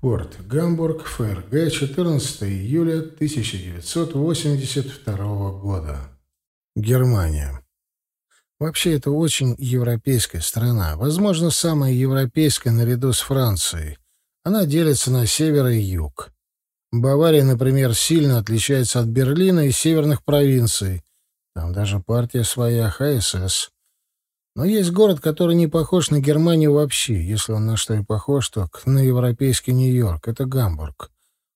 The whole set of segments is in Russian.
Порт Гамбург, ФРГ, 14 июля 1982 года. Германия. Вообще, это очень европейская страна. Возможно, самая европейская наряду с Францией. Она делится на север и юг. Бавария, например, сильно отличается от Берлина и северных провинций. Там даже партия своя, ХСС. Но есть город, который не похож на Германию вообще. Если он на что и похож, то на европейский Нью-Йорк. Это Гамбург.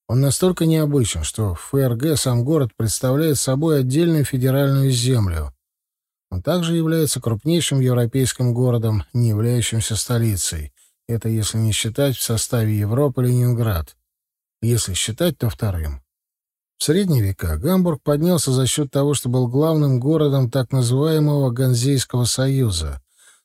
Он настолько необычен, что в ФРГ сам город представляет собой отдельную федеральную землю. Он также является крупнейшим европейским городом, не являющимся столицей. Это если не считать в составе Европы Ленинград. Если считать, то вторым. В средние века Гамбург поднялся за счет того, что был главным городом так называемого Ганзейского союза.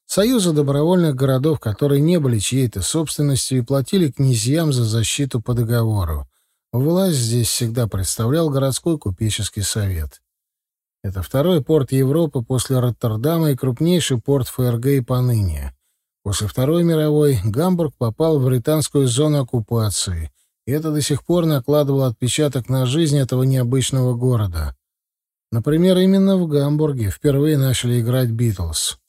Союза добровольных городов, которые не были чьей-то собственностью и платили князьям за защиту по договору. Власть здесь всегда представлял городской купеческий совет. Это второй порт Европы после Роттердама и крупнейший порт ФРГ и поныне. После Второй мировой Гамбург попал в британскую зону оккупации, и это до сих пор накладывало отпечаток на жизнь этого необычного города. Например, именно в Гамбурге впервые начали играть «Битлз».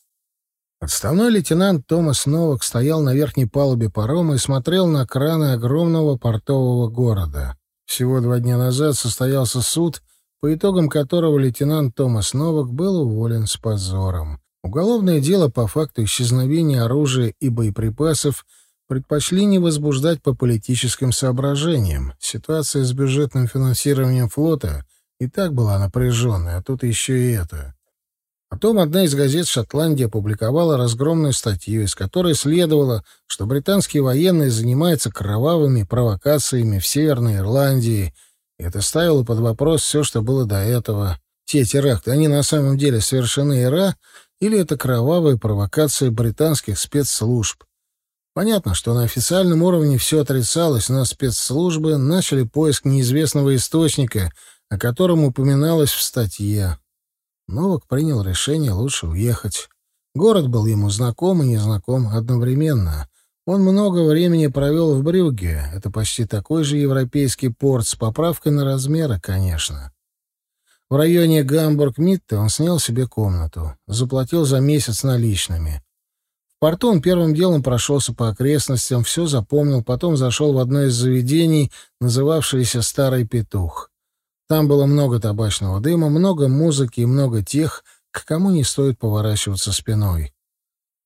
Отставной лейтенант Томас Новак стоял на верхней палубе парома и смотрел на краны огромного портового города. Всего два дня назад состоялся суд, по итогам которого лейтенант Томас Новак был уволен с позором. Уголовное дело по факту исчезновения оружия и боеприпасов — предпочли не возбуждать по политическим соображениям. Ситуация с бюджетным финансированием флота и так была напряженной, а тут еще и это. Потом одна из газет Шотландии опубликовала разгромную статью, из которой следовало, что британские военные занимаются кровавыми провокациями в Северной Ирландии, и это ставило под вопрос все, что было до этого. Те теракты, они на самом деле совершены ИРА, или это кровавые провокации британских спецслужб? Понятно, что на официальном уровне все отрицалось, но спецслужбы начали поиск неизвестного источника, о котором упоминалось в статье. Новак принял решение лучше уехать. Город был ему знаком и незнаком одновременно. Он много времени провел в Брюгге. Это почти такой же европейский порт с поправкой на размеры, конечно. В районе Гамбург-Митте он снял себе комнату, заплатил за месяц наличными порту он первым делом прошелся по окрестностям, все запомнил, потом зашел в одно из заведений, называвшееся «Старый петух». Там было много табачного дыма, много музыки и много тех, к кому не стоит поворачиваться спиной.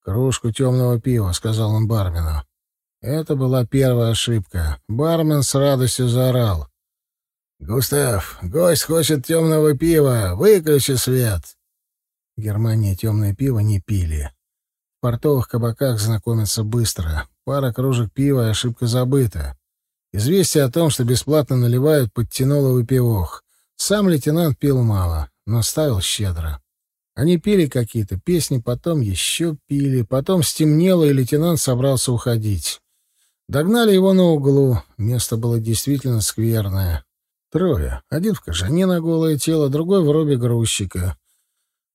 «Кружку темного пива», — сказал он бармену. Это была первая ошибка. Бармен с радостью заорал. «Густав, гость хочет темного пива. Выключи свет!» В Германии темное пиво не пили портовых кабаках знакомятся быстро. Пара кружек пива и ошибка забыта. Известие о том, что бесплатно наливают, подтянуло выпивох. Сам лейтенант пил мало, но ставил щедро. Они пели какие-то песни, потом еще пили, потом стемнело, и лейтенант собрался уходить. Догнали его на углу. Место было действительно скверное. Трое. Один в кожане на голое тело, другой в робе грузчика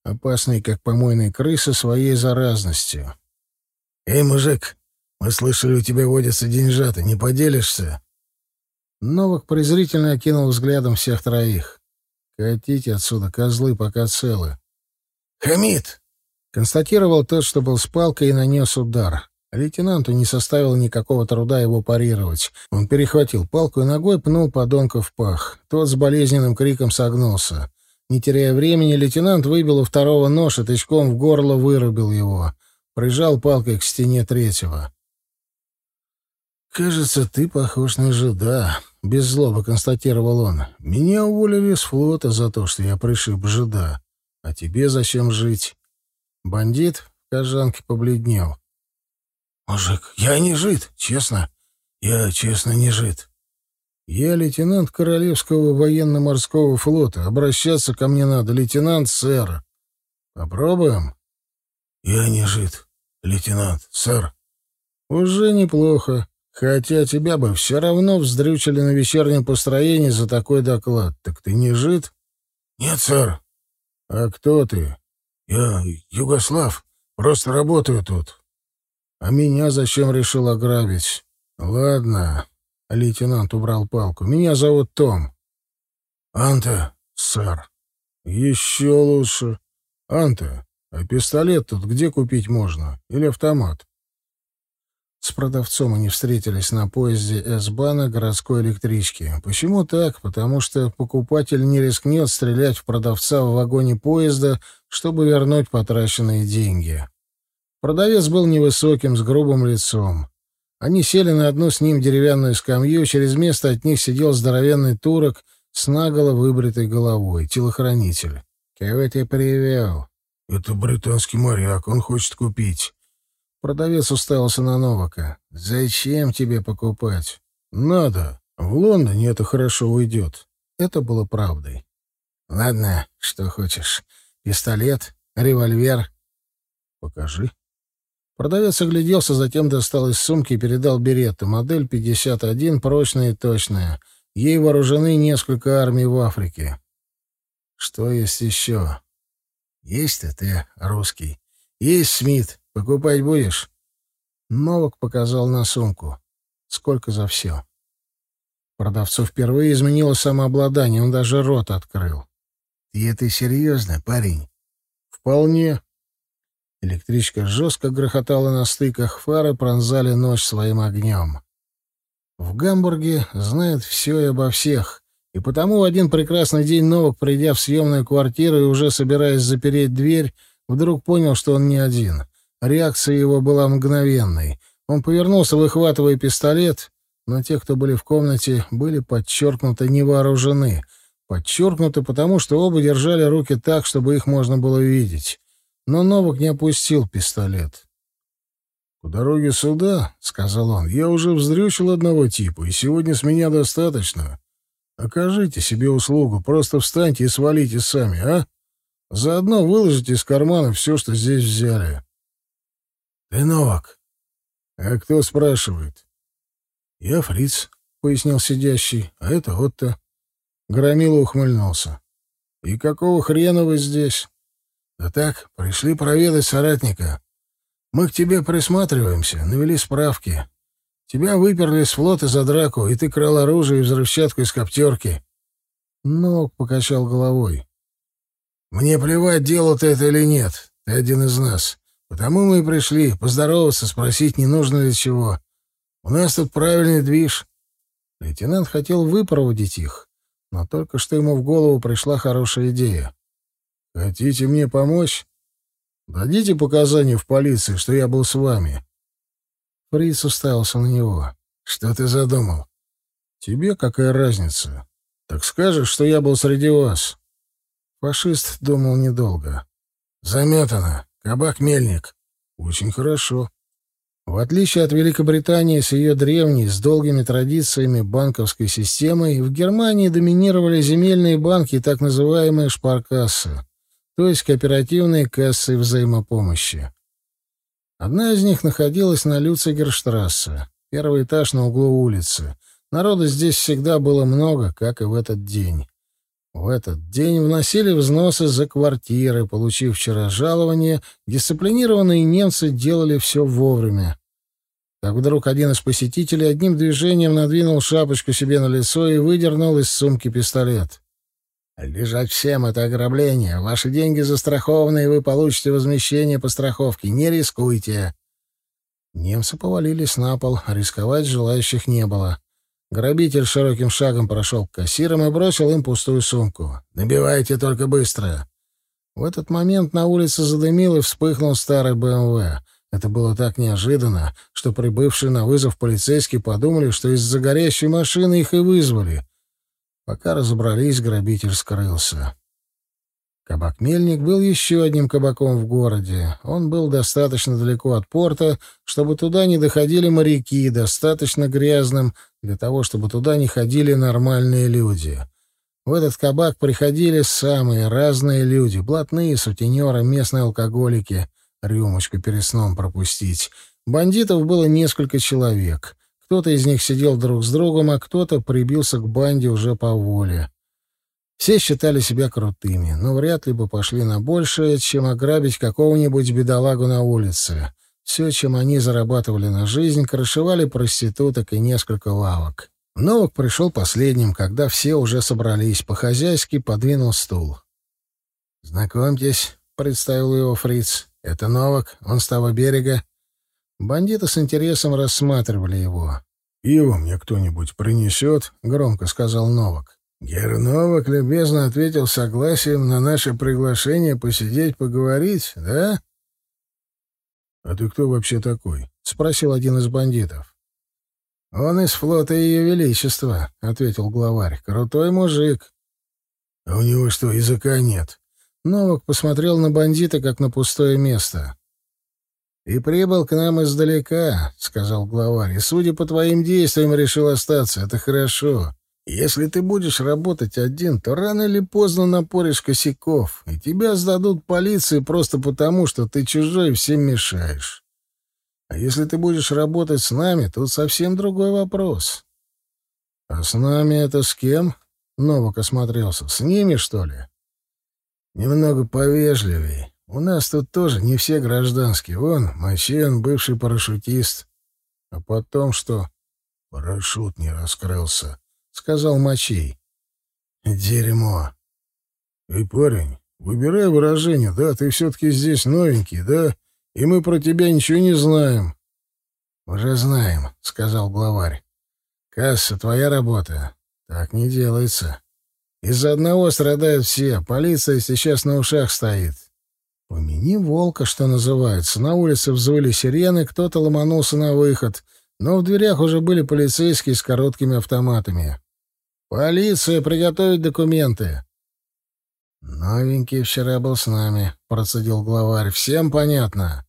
опасный, как помойные крысы, своей заразностью. «Эй, мужик, мы слышали, у тебя водятся деньжата, не поделишься?» Новак презрительно окинул взглядом всех троих. «Катите отсюда, козлы, пока целы». «Хамид!» — констатировал тот, что был с палкой, и нанес удар. Лейтенанту не составило никакого труда его парировать. Он перехватил палку и ногой пнул подонка в пах. Тот с болезненным криком согнулся. Не теряя времени, лейтенант выбил у второго нож и тычком в горло вырубил его. Прижал палкой к стене третьего. «Кажется, ты похож на жида», — без злобы констатировал он. «Меня уволили с флота за то, что я пришиб жида. А тебе зачем жить?» Бандит в кожанке побледнел. «Мужик, я не жид, честно. Я, честно, не жид. «Я лейтенант Королевского военно-морского флота. Обращаться ко мне надо, лейтенант, сэр. Попробуем?» «Я не жид, лейтенант, сэр». «Уже неплохо. Хотя тебя бы все равно вздрючили на вечернем построении за такой доклад. Так ты не жид?» «Нет, сэр». «А кто ты?» «Я Югослав. Просто работаю тут». «А меня зачем решил ограбить?» «Ладно, Лейтенант убрал палку. «Меня зовут Том». «Анта, сэр». «Еще лучше. Анта, а пистолет тут где купить можно? Или автомат?» С продавцом они встретились на поезде С-бана городской электрички. Почему так? Потому что покупатель не рискнет стрелять в продавца в вагоне поезда, чтобы вернуть потраченные деньги. Продавец был невысоким, с грубым лицом. Они сели на одну с ним деревянную скамью, через место от них сидел здоровенный турок с наголо выбритой головой, телохранитель. «Кого ты привел?» «Это британский моряк, он хочет купить». Продавец уставился на Новака. «Зачем тебе покупать?» «Надо. В Лондоне это хорошо уйдет». Это было правдой. «Ладно, что хочешь. Пистолет, револьвер». «Покажи». Продавец огляделся, затем достал из сумки и передал берету. Модель 51, прочная и точная. Ей вооружены несколько армий в Африке. Что есть еще? Есть-то ты, русский. Есть Смит. Покупать будешь? Новак показал на сумку. Сколько за все? Продавцу впервые изменило самообладание, он даже рот открыл. «Ты это серьезно, парень?» «Вполне», Электричка жестко грохотала на стыках, фары пронзали ночь своим огнем. В Гамбурге знают все и обо всех, и потому в один прекрасный день Новак, придя в съемную квартиру и уже собираясь запереть дверь, вдруг понял, что он не один. Реакция его была мгновенной. Он повернулся, выхватывая пистолет, но те, кто были в комнате, были подчеркнуто невооружены. Подчеркнуто потому, что оба держали руки так, чтобы их можно было видеть. Но Новак не опустил пистолет. «По дороге сюда, — сказал он, — я уже вздрючил одного типа, и сегодня с меня достаточно. Окажите себе услугу, просто встаньте и свалите сами, а? Заодно выложите из кармана все, что здесь взяли». «Ты Новак?» «А кто спрашивает?» «Я фриц», — пояснил сидящий, — «а это Отто». Громила ухмыльнулся. «И какого хрена вы здесь?» Да так, пришли проведать соратника. Мы к тебе присматриваемся, навели справки. Тебя выперли с флота за драку, и ты крал оружие и взрывчатку из коптерки. Ног покачал головой. Мне плевать, делал ты это или нет. Ты один из нас. Потому мы и пришли, поздороваться, спросить, не нужно ли чего. У нас тут правильный движ. Лейтенант хотел выпроводить их, но только что ему в голову пришла хорошая идея. Хотите мне помочь? Дадите показания в полиции, что я был с вами. Фриц уставился на него. Что ты задумал? Тебе какая разница? Так скажешь, что я был среди вас. Фашист думал недолго. Заметано. Кабак-мельник. Очень хорошо. В отличие от Великобритании с ее древней, с долгими традициями банковской системой, в Германии доминировали земельные банки и так называемые шпаркассы то есть кооперативные кассы взаимопомощи. Одна из них находилась на Люцигерштрассе, первый этаж на углу улицы. Народа здесь всегда было много, как и в этот день. В этот день вносили взносы за квартиры, получив вчера жалование, дисциплинированные немцы делали все вовремя. Как вдруг один из посетителей одним движением надвинул шапочку себе на лицо и выдернул из сумки пистолет. Лежать всем — это ограбление. Ваши деньги застрахованы, и вы получите возмещение по страховке. Не рискуйте. Немцы повалились на пол, рисковать желающих не было. Грабитель широким шагом прошел к кассирам и бросил им пустую сумку. «Набивайте только быстро!» В этот момент на улице задымил и вспыхнул старый БМВ. Это было так неожиданно, что прибывшие на вызов полицейские подумали, что из-за горящей машины их и вызвали. Пока разобрались, грабитель скрылся. Кабак-мельник был еще одним кабаком в городе. Он был достаточно далеко от порта, чтобы туда не доходили моряки, достаточно грязным для того, чтобы туда не ходили нормальные люди. В этот кабак приходили самые разные люди — блатные, сутенеры, местные алкоголики, рюмочку перед сном пропустить. Бандитов было несколько человек. Кто-то из них сидел друг с другом, а кто-то прибился к банде уже по воле. Все считали себя крутыми, но вряд ли бы пошли на большее, чем ограбить какого-нибудь бедолагу на улице. Все, чем они зарабатывали на жизнь, крышевали проституток и несколько лавок. Новак пришел последним, когда все уже собрались. По-хозяйски подвинул стул. «Знакомьтесь», — представил его фриц. «Это Новак, он с того берега». Бандиты с интересом рассматривали его. «Пиво мне кто-нибудь принесет?» — громко сказал Новак. Гер Новак любезно ответил согласием на наше приглашение посидеть, поговорить, да? «А ты кто вообще такой?» — спросил один из бандитов. «Он из флота Ее Величества», — ответил главарь. «Крутой мужик». «А у него что, языка нет?» Новак посмотрел на бандита, как на пустое место. «И прибыл к нам издалека», — сказал главарь, — «и, судя по твоим действиям, решил остаться. Это хорошо. Если ты будешь работать один, то рано или поздно напоришь косяков, и тебя сдадут полиции просто потому, что ты чужой и всем мешаешь. А если ты будешь работать с нами, тут совсем другой вопрос». «А с нами это с кем?» — Новак осмотрелся. «С ними, что ли?» «Немного повежливее. У нас тут тоже не все гражданские. Вон, Мачен, бывший парашютист. А потом что? Парашют не раскрылся, — сказал Мачей. Дерьмо. Эй, парень, выбирай выражение, да? Ты все-таки здесь новенький, да? И мы про тебя ничего не знаем. Уже знаем, — сказал главарь. Касса, твоя работа. Так не делается. Из-за одного страдают все. Полиция сейчас на ушах стоит. Помяни волка, что называется. На улице взвыли сирены, кто-то ломанулся на выход, но в дверях уже были полицейские с короткими автоматами. «Полиция, приготовить документы!» «Новенький вчера был с нами», — процедил главарь. «Всем понятно?»